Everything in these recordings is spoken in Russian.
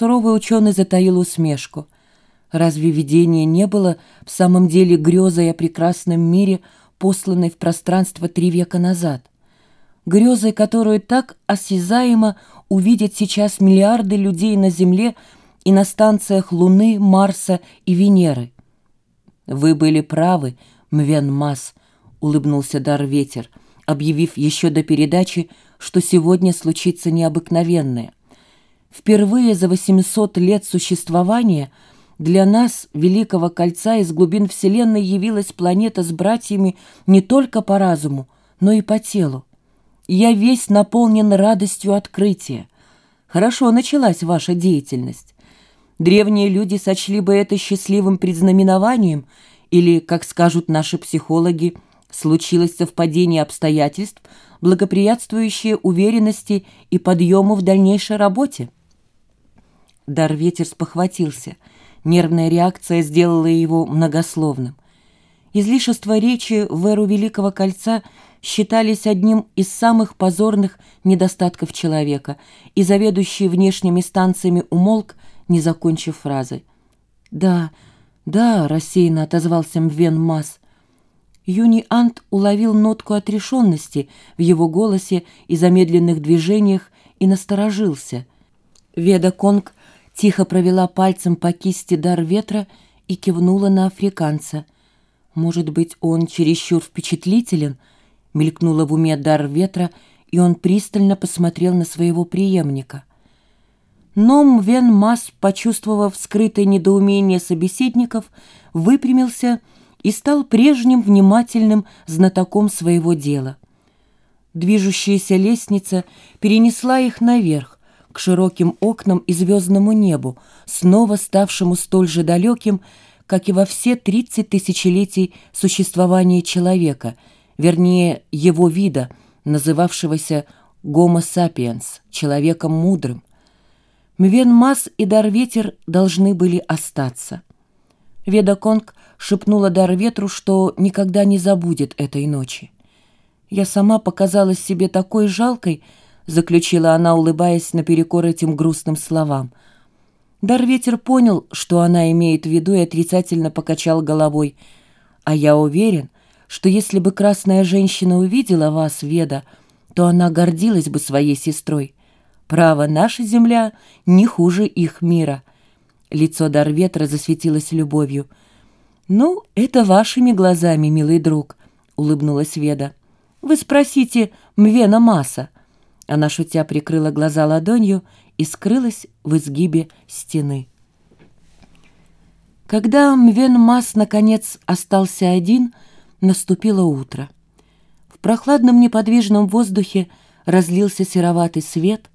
суровый ученый затаил усмешку. Разве видение не было в самом деле грезой о прекрасном мире, посланной в пространство три века назад? Грезой, которую так осязаемо увидят сейчас миллиарды людей на Земле и на станциях Луны, Марса и Венеры. «Вы были правы, Мвен Мас», — улыбнулся Дар Ветер, объявив еще до передачи, что сегодня случится необыкновенное. Впервые за 800 лет существования для нас, Великого Кольца, из глубин Вселенной явилась планета с братьями не только по разуму, но и по телу. Я весь наполнен радостью открытия. Хорошо началась ваша деятельность. Древние люди сочли бы это счастливым предзнаменованием или, как скажут наши психологи, случилось совпадение обстоятельств, благоприятствующее уверенности и подъему в дальнейшей работе. Дар ветер спохватился. Нервная реакция сделала его многословным. Излишества речи в эру Великого Кольца считались одним из самых позорных недостатков человека, и заведующий внешними станциями умолк, не закончив фразы. «Да, да», — рассеянно отозвался Мвен Мас. Юни Ант уловил нотку отрешенности в его голосе и замедленных движениях и насторожился. Веда Конг тихо провела пальцем по кисти дар ветра и кивнула на африканца. «Может быть, он чересчур впечатлителен?» — мелькнула в уме дар ветра, и он пристально посмотрел на своего преемника. Но Мвен Мас, почувствовав скрытое недоумение собеседников, выпрямился и стал прежним внимательным знатоком своего дела. Движущаяся лестница перенесла их наверх, к широким окнам и звездному небу, снова ставшему столь же далеким, как и во все тридцать тысячелетий существования человека, вернее, его вида, называвшегося «Гомо сапиенс» — человеком мудрым. Мвен-Мас и Дарветер должны были остаться. Веда Конг шепнула Дарветру, что никогда не забудет этой ночи. Я сама показалась себе такой жалкой, заключила она, улыбаясь наперекор этим грустным словам. Дарветер понял, что она имеет в виду, и отрицательно покачал головой. «А я уверен, что если бы красная женщина увидела вас, Веда, то она гордилась бы своей сестрой. Право, наша земля не хуже их мира». Лицо Дарветра засветилось любовью. «Ну, это вашими глазами, милый друг», — улыбнулась Веда. «Вы спросите Мвена Маса». Она, шутя, прикрыла глаза ладонью и скрылась в изгибе стены. Когда Мвен Мас, наконец, остался один, наступило утро. В прохладном неподвижном воздухе разлился сероватый свет,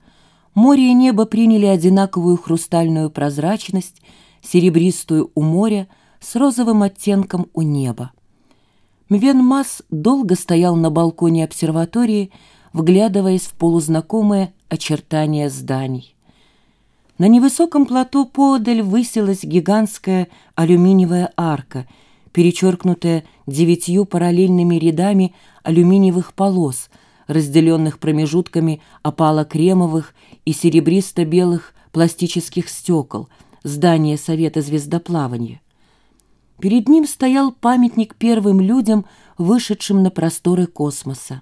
море и небо приняли одинаковую хрустальную прозрачность, серебристую у моря с розовым оттенком у неба. Мвен Мас долго стоял на балконе обсерватории, вглядываясь в полузнакомые очертания зданий. На невысоком плато подаль высилась гигантская алюминиевая арка, перечеркнутая девятью параллельными рядами алюминиевых полос, разделенных промежутками опало-кремовых и серебристо-белых пластических стекол, здание Совета звездоплавания. Перед ним стоял памятник первым людям, вышедшим на просторы космоса.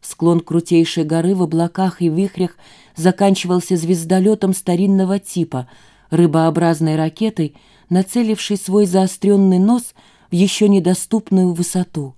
Склон крутейшей горы в облаках и вихрях заканчивался звездолетом старинного типа, рыбообразной ракетой, нацелившей свой заостренный нос в еще недоступную высоту.